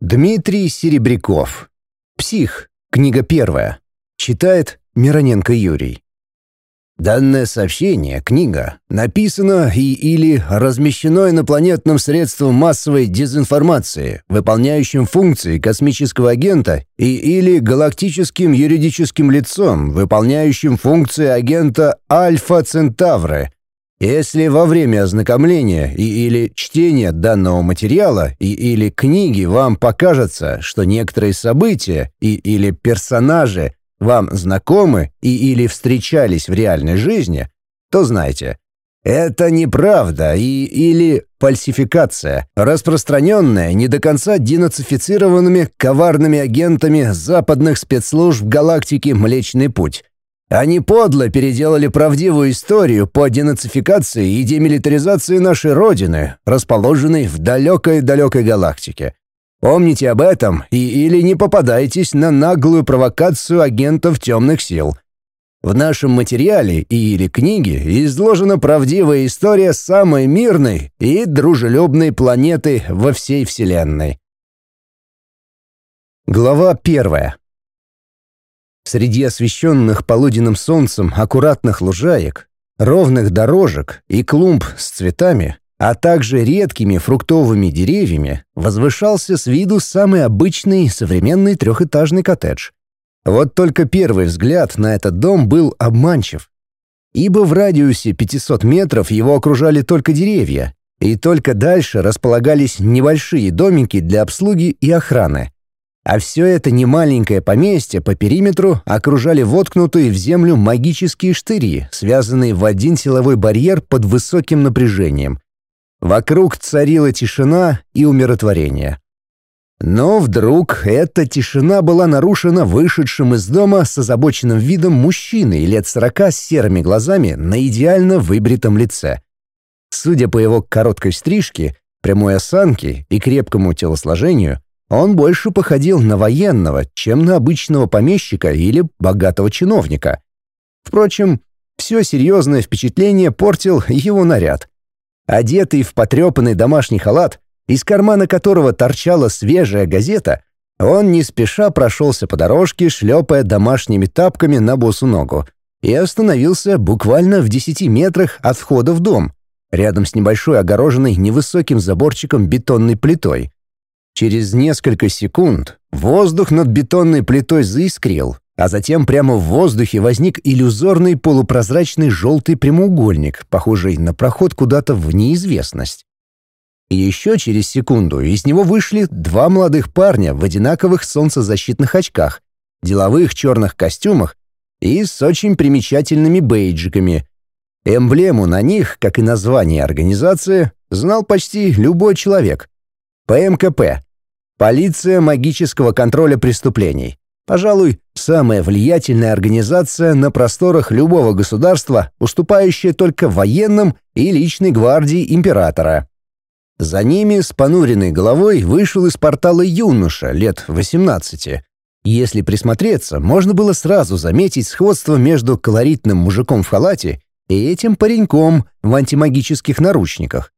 Дмитрий Серебряков. «Псих». Книга первая. Читает Мироненко Юрий. Данное сообщение, книга, написано и или размещено инопланетным средством массовой дезинформации, выполняющим функции космического агента и или галактическим юридическим лицом, выполняющим функции агента Альфа Центавры. Если во время ознакомления и или чтения данного материала и или книги вам покажется, что некоторые события и или персонажи – вам знакомы и или встречались в реальной жизни, то знайте, это неправда и или фальсификация, распространенная не до конца денацифицированными коварными агентами западных спецслужб галактики Млечный Путь. Они подло переделали правдивую историю по денацификации и демилитаризации нашей Родины, расположенной в далекой-далекой галактике. Помните об этом и или не попадайтесь на наглую провокацию агентов темных сил. В нашем материале и или книге изложена правдивая история самой мирной и дружелюбной планеты во всей Вселенной. Глава первая. Среди освещенных полуденным солнцем аккуратных лужаек, ровных дорожек и клумб с цветами а также редкими фруктовыми деревьями, возвышался с виду самый обычный современный трехэтажный коттедж. Вот только первый взгляд на этот дом был обманчив. Ибо в радиусе 500 метров его окружали только деревья, и только дальше располагались небольшие домики для обслуги и охраны. А все это немаленькое поместье по периметру окружали воткнутые в землю магические штыри, связанные в один силовой барьер под высоким напряжением — Вокруг царила тишина и умиротворение. Но вдруг эта тишина была нарушена вышедшим из дома с озабоченным видом мужчиной лет сорока с серыми глазами на идеально выбритом лице. Судя по его короткой стрижке, прямой осанке и крепкому телосложению, он больше походил на военного, чем на обычного помещика или богатого чиновника. Впрочем, все серьезное впечатление портил его наряд. Одетый в потрепанный домашний халат, из кармана которого торчала свежая газета, он не спеша прошелся по дорожке, шлепая домашними тапками на босу ногу, и остановился буквально в десяти метрах от входа в дом, рядом с небольшой огороженной невысоким заборчиком бетонной плитой. Через несколько секунд воздух над бетонной плитой заискрил, а затем прямо в воздухе возник иллюзорный полупрозрачный желтый прямоугольник, похожий на проход куда-то в неизвестность. И еще через секунду из него вышли два молодых парня в одинаковых солнцезащитных очках, деловых черных костюмах и с очень примечательными бейджиками. Эмблему на них, как и название организации, знал почти любой человек. ПМКП — Полиция магического контроля преступлений. Пожалуй, самая влиятельная организация на просторах любого государства, уступающая только военным и личной гвардии императора. За ними с понуренной головой вышел из портала юноша лет 18. Если присмотреться, можно было сразу заметить сходство между колоритным мужиком в халате и этим пареньком в антимагических наручниках.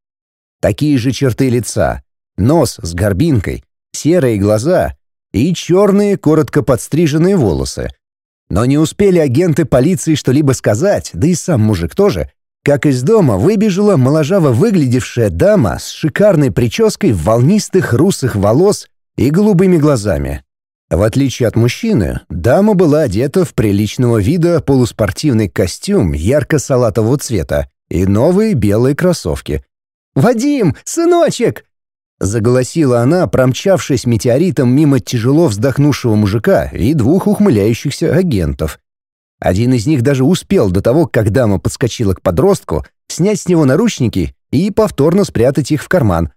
Такие же черты лица, нос с горбинкой, серые глаза — и черные, коротко подстриженные волосы. Но не успели агенты полиции что-либо сказать, да и сам мужик тоже, как из дома выбежала моложаво выглядевшая дама с шикарной прической волнистых русых волос и голубыми глазами. В отличие от мужчины, дама была одета в приличного вида полуспортивный костюм ярко-салатового цвета и новые белые кроссовки. «Вадим, сыночек!» Заголосила она, промчавшись метеоритом мимо тяжело вздохнувшего мужика и двух ухмыляющихся агентов. Один из них даже успел до того, как дама подскочила к подростку, снять с него наручники и повторно спрятать их в карман.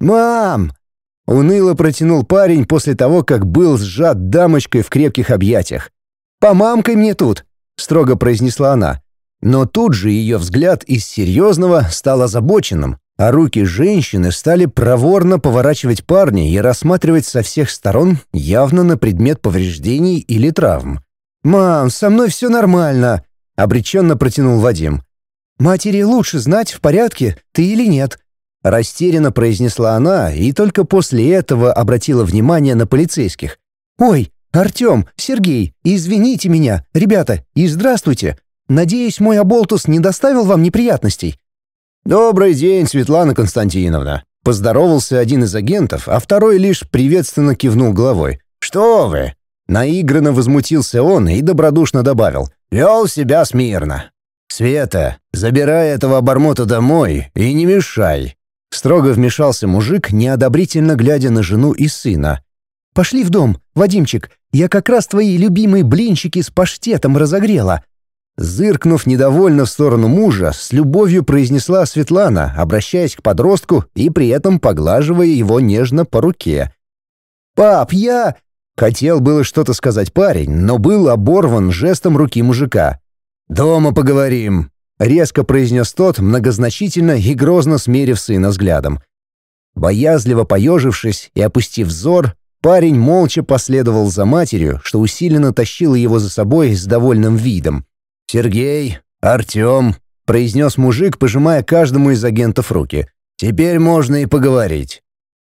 «Мам!» — уныло протянул парень после того, как был сжат дамочкой в крепких объятиях. «Помамкой мне тут!» — строго произнесла она. Но тут же ее взгляд из серьезного стал озабоченным, а руки женщины стали проворно поворачивать парня и рассматривать со всех сторон явно на предмет повреждений или травм. «Мам, со мной все нормально», — обреченно протянул Вадим. «Матери лучше знать, в порядке ты или нет». Растерянно произнесла она и только после этого обратила внимание на полицейских. «Ой, Артем, Сергей, извините меня, ребята, и здравствуйте. Надеюсь, мой оболтус не доставил вам неприятностей». «Добрый день, Светлана Константиновна», — поздоровался один из агентов, а второй лишь приветственно кивнул головой. «Что вы?» Наигранно возмутился он и добродушно добавил. «Вел себя смирно. Света, забирай этого обормота домой и не мешай». Строго вмешался мужик, неодобрительно глядя на жену и сына. «Пошли в дом, Вадимчик, я как раз твои любимые блинчики с паштетом разогрела». Зыркнув недовольно в сторону мужа, с любовью произнесла Светлана, обращаясь к подростку и при этом поглаживая его нежно по руке. «Пап, я...» Хотел было что-то сказать парень, но был оборван жестом руки мужика. «Дома поговорим», — резко произнес тот, многозначительно и грозно смерив сына взглядом. Боязливо поежившись и опустив взор, парень молча последовал за матерью, что усиленно тащило его за собой с довольным видом. «Сергей, Артем», — произнес мужик, пожимая каждому из агентов руки. «Теперь можно и поговорить».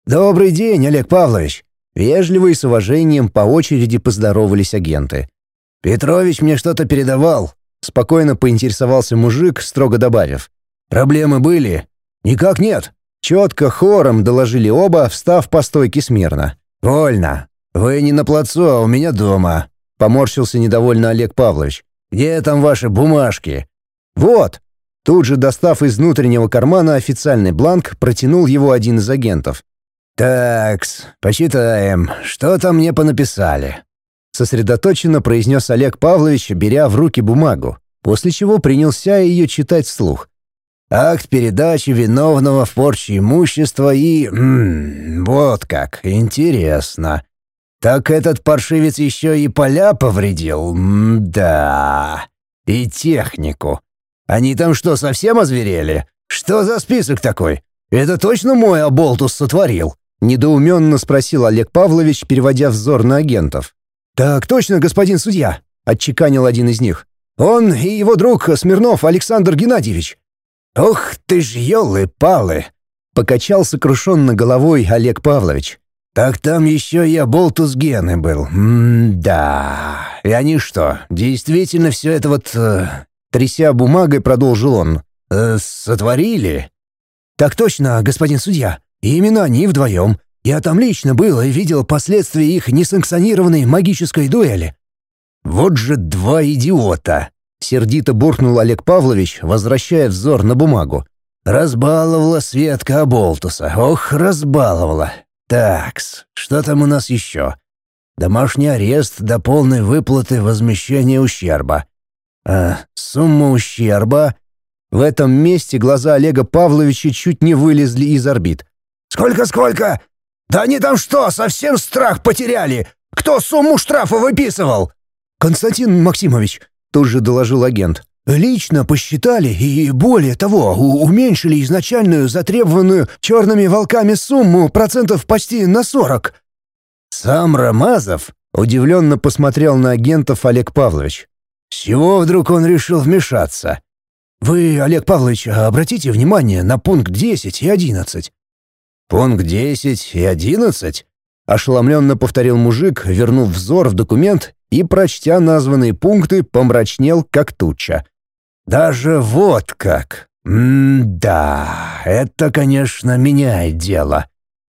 «Добрый день, Олег Павлович», Вежливо и с уважением по очереди поздоровались агенты. «Петрович мне что-то передавал», — спокойно поинтересовался мужик, строго добавив. «Проблемы были?» «Никак нет». Четко хором доложили оба, встав по стойке смирно. «Вольно. Вы не на плацу, а у меня дома», — поморщился недовольно Олег Павлович. «Где там ваши бумажки?» «Вот». Тут же, достав из внутреннего кармана официальный бланк, протянул его один из агентов. «Такс, почитаем, что там мне понаписали?» Сосредоточенно произнес Олег Павлович, беря в руки бумагу, после чего принялся ее читать вслух. «Акт передачи виновного в порче имущества и... Вот как, интересно. Так этот паршивец еще и поля повредил? М да. И технику. Они там что, совсем озверели? Что за список такой? Это точно мой оболтус сотворил?» Недоуменно спросил Олег Павлович, переводя взор на агентов. «Так точно, господин судья», — отчеканил один из них. «Он и его друг Смирнов Александр Геннадьевич». «Ух ты ж, елы-палы!» — покачал сокрушенно головой Олег Павлович. «Так там еще и Аболтус Гены был. М-да. И они что, действительно все это вот...» э, Тряся бумагой, продолжил он. Э, «Сотворили?» «Так точно, господин судья. И именно они вдвоем. Я там лично был и видел последствия их несанкционированной магической дуэли». «Вот же два идиота!» — сердито буркнул Олег Павлович, возвращая взор на бумагу. «Разбаловала Светка Аболтуса. Ох, разбаловала. Такс, что там у нас еще? Домашний арест до полной выплаты возмещения ущерба. А сумма ущерба...» В этом месте глаза Олега Павловича чуть не вылезли из орбит. «Сколько-сколько? Да они там что, совсем страх потеряли? Кто сумму штрафа выписывал?» «Константин Максимович», — тут же доложил агент. «Лично посчитали и, более того, уменьшили изначальную затребованную черными волками сумму процентов почти на сорок». «Сам Рамазов?» — удивленно посмотрел на агентов Олег Павлович. «С чего вдруг он решил вмешаться?» «Вы, Олег Павлович, обратите внимание на пункт 10 и 11. «Пункт 10 и 11?» — ошеломленно повторил мужик, вернув взор в документ и, прочтя названные пункты, помрачнел, как туча. «Даже вот как! М-да, это, конечно, меняет дело.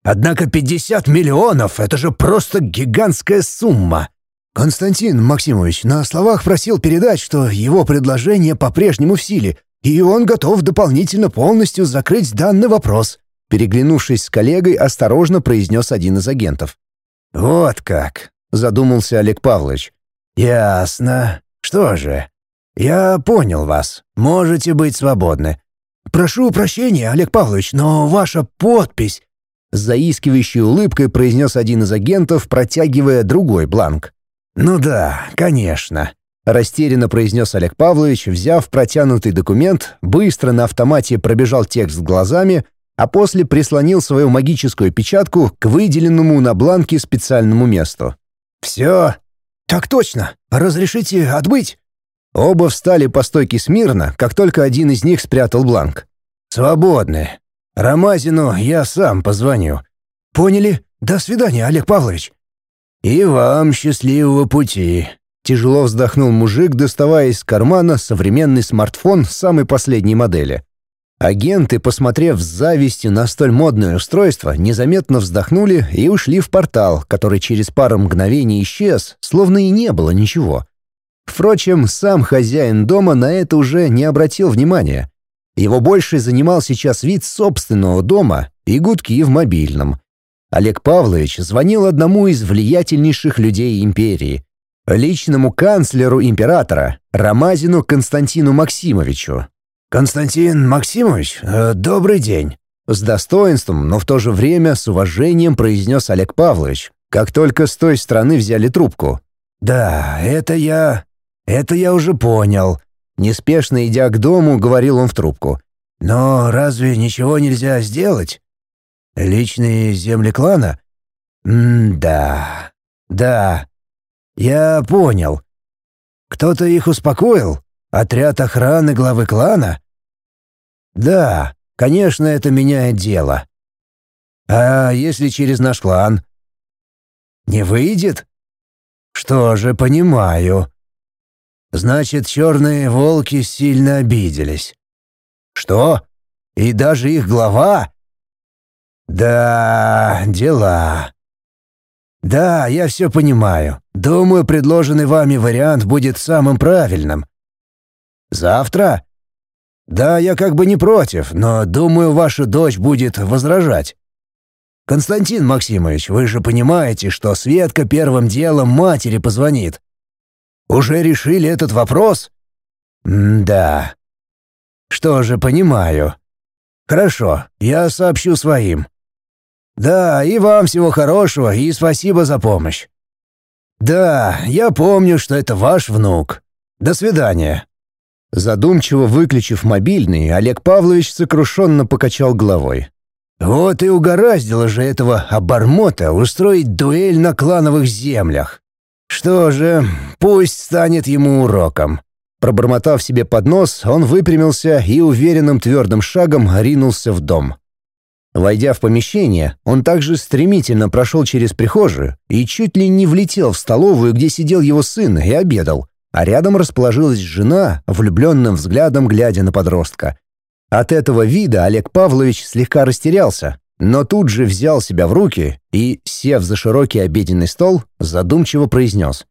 Однако 50 миллионов — это же просто гигантская сумма!» Константин Максимович на словах просил передать, что его предложение по-прежнему в силе, и он готов дополнительно полностью закрыть данный вопрос. Переглянувшись с коллегой, осторожно произнес один из агентов. «Вот как», — задумался Олег Павлович. «Ясно. Что же? Я понял вас. Можете быть свободны. Прошу прощения, Олег Павлович, но ваша подпись...» С заискивающей улыбкой произнес один из агентов, протягивая другой бланк. «Ну да, конечно», — растерянно произнес Олег Павлович, взяв протянутый документ, быстро на автомате пробежал текст глазами, а после прислонил свою магическую печатку к выделенному на бланке специальному месту. «Все?» «Так точно! Разрешите отбыть?» Оба встали по стойке смирно, как только один из них спрятал бланк. «Свободны!» Рамазину я сам позвоню. Поняли? До свидания, Олег Павлович. И вам счастливого пути. Тяжело вздохнул мужик, доставая из кармана современный смартфон самой последней модели. Агенты, посмотрев с завистью на столь модное устройство, незаметно вздохнули и ушли в портал, который через пару мгновений исчез, словно и не было ничего. Впрочем, сам хозяин дома на это уже не обратил внимания. Его больше занимал сейчас вид собственного дома и гудки в мобильном. Олег Павлович звонил одному из влиятельнейших людей империи, личному канцлеру императора Рамазину Константину Максимовичу. «Константин Максимович, э, добрый день!» С достоинством, но в то же время с уважением произнес Олег Павлович, как только с той стороны взяли трубку. «Да, это я... это я уже понял. Неспешно идя к дому, говорил он в трубку. «Но разве ничего нельзя сделать? Личные земли клана? М-да, да. Я понял. Кто-то их успокоил? Отряд охраны главы клана? Да, конечно, это меняет дело. А если через наш клан? Не выйдет? Что же, понимаю. Значит, черные волки сильно обиделись. Что? И даже их глава? Да, дела. Да, я все понимаю. Думаю, предложенный вами вариант будет самым правильным. Завтра? Да, я как бы не против, но думаю, ваша дочь будет возражать. Константин Максимович, вы же понимаете, что Светка первым делом матери позвонит. Уже решили этот вопрос? да. Что же, понимаю. Хорошо, я сообщу своим. Да, и вам всего хорошего и спасибо за помощь. Да, я помню, что это ваш внук. До свидания. Задумчиво выключив мобильный, Олег Павлович сокрушенно покачал головой. Вот и угораздило же этого обормота устроить дуэль на клановых землях. Что же, пусть станет ему уроком. Пробормотав себе под нос, он выпрямился и уверенным твердым шагом ринулся в дом. Войдя в помещение, он также стремительно прошел через прихожую и чуть ли не влетел в столовую, где сидел его сын и обедал, а рядом расположилась жена, влюбленным взглядом глядя на подростка. От этого вида Олег Павлович слегка растерялся, но тут же взял себя в руки и, сев за широкий обеденный стол, задумчиво произнес.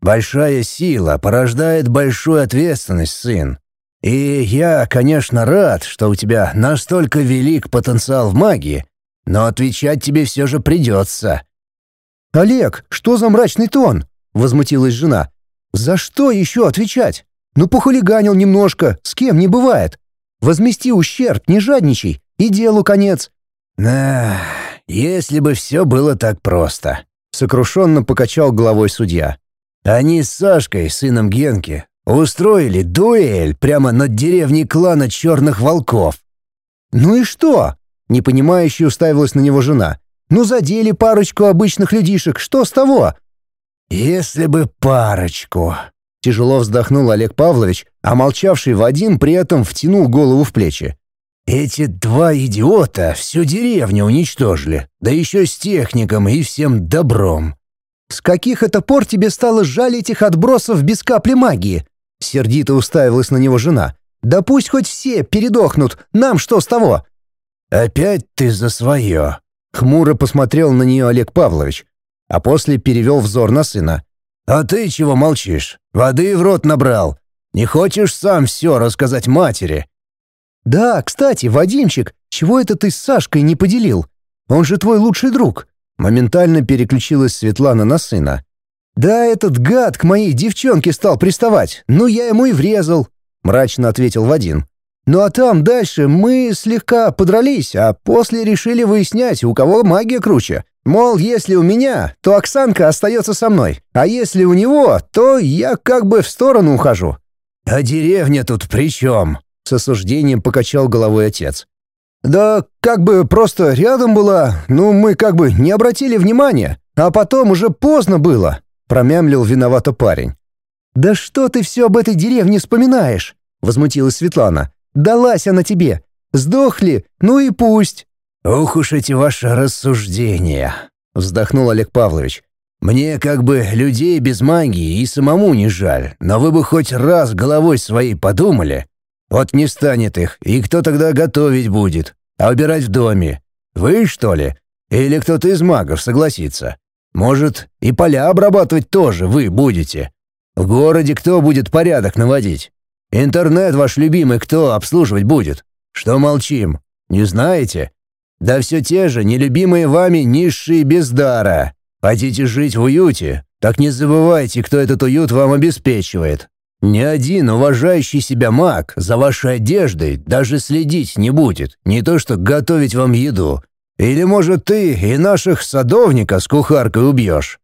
«Большая сила порождает большую ответственность, сын. И я, конечно, рад, что у тебя настолько велик потенциал в магии, но отвечать тебе все же придется». «Олег, что за мрачный тон?» — возмутилась жена. «За что еще отвечать? Ну, похулиганил немножко, с кем не бывает. Возмести ущерб, не жадничай, и делу конец. «Да, если бы все было так просто», — сокрушенно покачал головой судья. «Они с Сашкой, сыном Генки, устроили дуэль прямо над деревней клана Черных Волков». «Ну и что?» — непонимающе уставилась на него жена. «Ну задели парочку обычных людишек, что с того?» «Если бы парочку», — тяжело вздохнул Олег Павлович, а молчавший Вадим при этом втянул голову в плечи. Эти два идиота всю деревню уничтожили, да еще с техником и всем добром. С каких это пор тебе стало жаль этих отбросов без капли магии? Сердито уставилась на него жена. Да пусть хоть все передохнут, нам что с того? Опять ты за свое. Хмуро посмотрел на нее Олег Павлович, а после перевел взор на сына. «А ты чего молчишь? Воды в рот набрал. Не хочешь сам все рассказать матери?» «Да, кстати, Вадимчик, чего это ты с Сашкой не поделил? Он же твой лучший друг». Моментально переключилась Светлана на сына. «Да этот гад к моей девчонке стал приставать, ну я ему и врезал», — мрачно ответил Вадим. «Ну а там дальше мы слегка подрались, а после решили выяснять, у кого магия круче. Мол, если у меня, то Оксанка остается со мной, а если у него, то я как бы в сторону ухожу». «А деревня тут при чем?» — с осуждением покачал головой отец. «Да как бы просто рядом была, ну мы как бы не обратили внимания, а потом уже поздно было», — промямлил виновато парень. «Да что ты все об этой деревне вспоминаешь?» — возмутилась Светлана. «Далась она тебе. Сдохли, ну и пусть». «Ох уж эти ваши рассуждения», — вздохнул Олег Павлович. «Мне как бы людей без магии и самому не жаль, но вы бы хоть раз головой своей подумали. Вот не станет их, и кто тогда готовить будет, а убирать в доме? Вы, что ли? Или кто-то из магов согласится? Может, и поля обрабатывать тоже вы будете? В городе кто будет порядок наводить? Интернет ваш любимый кто обслуживать будет? Что молчим? Не знаете? Да все те же нелюбимые вами низшие без дара. Хотите жить в уюте? Так не забывайте, кто этот уют вам обеспечивает. Ни один уважающий себя маг за вашей одеждой даже следить не будет, не то что готовить вам еду. Или, может, ты и наших садовника с кухаркой убьешь?»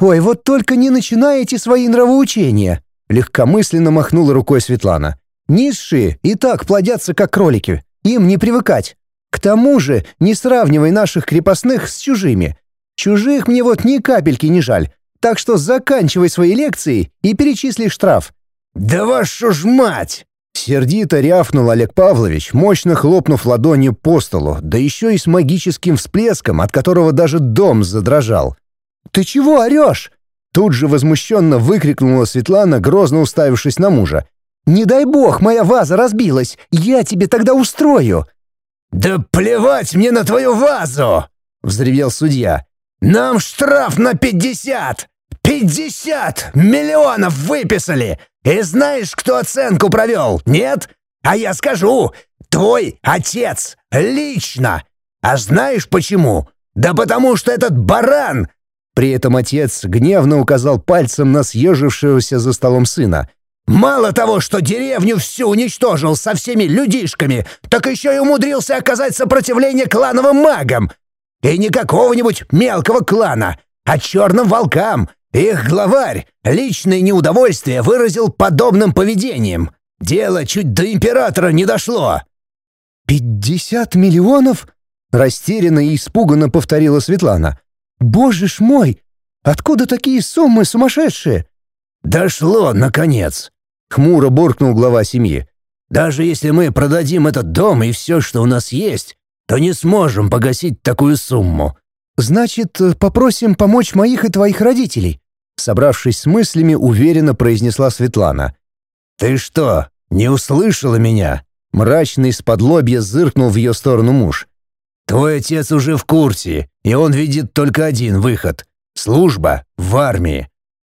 «Ой, вот только не начинайте свои нравоучения!» Легкомысленно махнула рукой Светлана. «Низшие и так плодятся, как кролики. Им не привыкать. К тому же не сравнивай наших крепостных с чужими. Чужих мне вот ни капельки не жаль. Так что заканчивай свои лекции и перечисли штраф. «Да вашу ж мать!» Сердито рявкнул Олег Павлович, мощно хлопнув ладонью по столу, да еще и с магическим всплеском, от которого даже дом задрожал. «Ты чего орешь?» Тут же возмущенно выкрикнула Светлана, грозно уставившись на мужа. «Не дай бог, моя ваза разбилась! Я тебе тогда устрою!» «Да плевать мне на твою вазу!» — взревел судья. «Нам штраф на пятьдесят! Пятьдесят миллионов выписали! И знаешь, кто оценку провел? Нет? А я скажу, твой отец, лично. А знаешь почему? Да потому что этот баран...» При этом отец гневно указал пальцем на съежившегося за столом сына. «Мало того, что деревню всю уничтожил со всеми людишками, так еще и умудрился оказать сопротивление клановым магам. И не какого-нибудь мелкого клана, а черным волкам, их главарь личное неудовольствие выразил подобным поведением. Дело чуть до императора не дошло. «Пятьдесят миллионов?» — растерянно и испуганно повторила Светлана. «Боже ж мой! Откуда такие суммы сумасшедшие?» «Дошло, наконец!» — хмуро буркнул глава семьи. «Даже если мы продадим этот дом и все, что у нас есть, то не сможем погасить такую сумму». «Значит, попросим помочь моих и твоих родителей?» Собравшись с мыслями, уверенно произнесла Светлана. «Ты что, не услышала меня?» Мрачный из-под лобья зыркнул в ее сторону муж. «Твой отец уже в курсе, и он видит только один выход — служба в армии».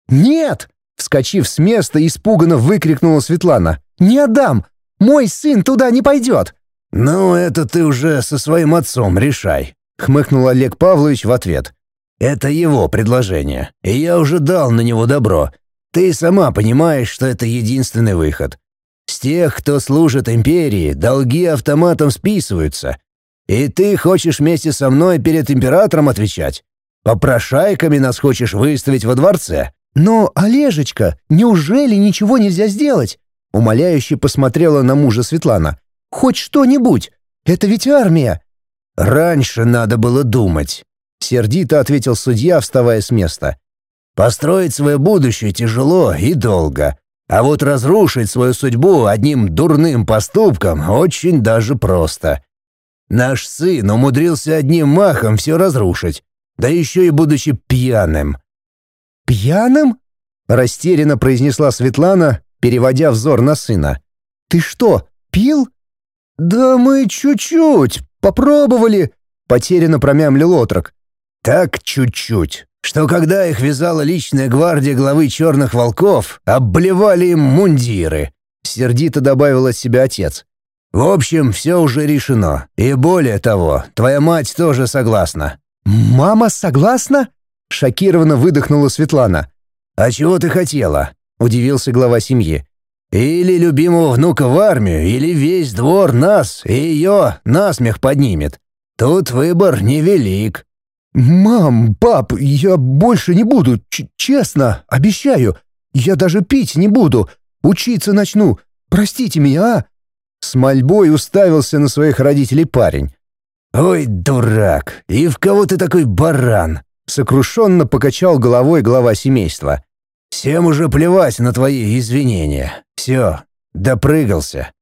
«Нет!» — вскочив с места, испуганно выкрикнула Светлана. «Не отдам! Мой сын туда не пойдет!» «Ну, это ты уже со своим отцом решай», — хмыкнул Олег Павлович в ответ. Это его предложение, и я уже дал на него добро. Ты сама понимаешь, что это единственный выход. С тех, кто служит империи, долги автоматом списываются. И ты хочешь вместе со мной перед императором отвечать? Попрошайками нас хочешь выставить во дворце?» «Но, Олежечка, неужели ничего нельзя сделать?» Умоляюще посмотрела на мужа Светлана. «Хоть что-нибудь! Это ведь армия!» «Раньше надо было думать. Сердито ответил судья, вставая с места. «Построить свое будущее тяжело и долго, а вот разрушить свою судьбу одним дурным поступком очень даже просто. Наш сын умудрился одним махом все разрушить, да еще и будучи пьяным». «Пьяным?» — растерянно произнесла Светлана, переводя взор на сына. «Ты что, пил?» «Да мы чуть-чуть, попробовали», — потерянно промямлил отрок. Так чуть-чуть, что когда их вязала личная гвардия главы черных волков, обблевали им мундиры. Сердито добавил от себя отец. В общем, все уже решено. И более того, твоя мать тоже согласна. «Мама согласна?» — шокированно выдохнула Светлана. «А чего ты хотела?» — удивился глава семьи. «Или любимого внука в армию, или весь двор нас и ее насмех поднимет. Тут выбор невелик». «Мам, пап, я больше не буду, честно, обещаю. Я даже пить не буду, учиться начну. Простите меня, а?» С мольбой уставился на своих родителей парень. «Ой, дурак, и в кого ты такой баран?» Сокрушенно покачал головой глава семейства. «Всем уже плевать на твои извинения. Все, допрыгался.